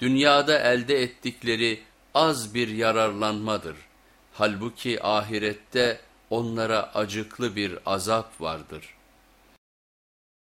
Dünyada elde ettikleri az bir yararlanmadır. Halbuki ahirette onlara acıklı bir azap vardır.''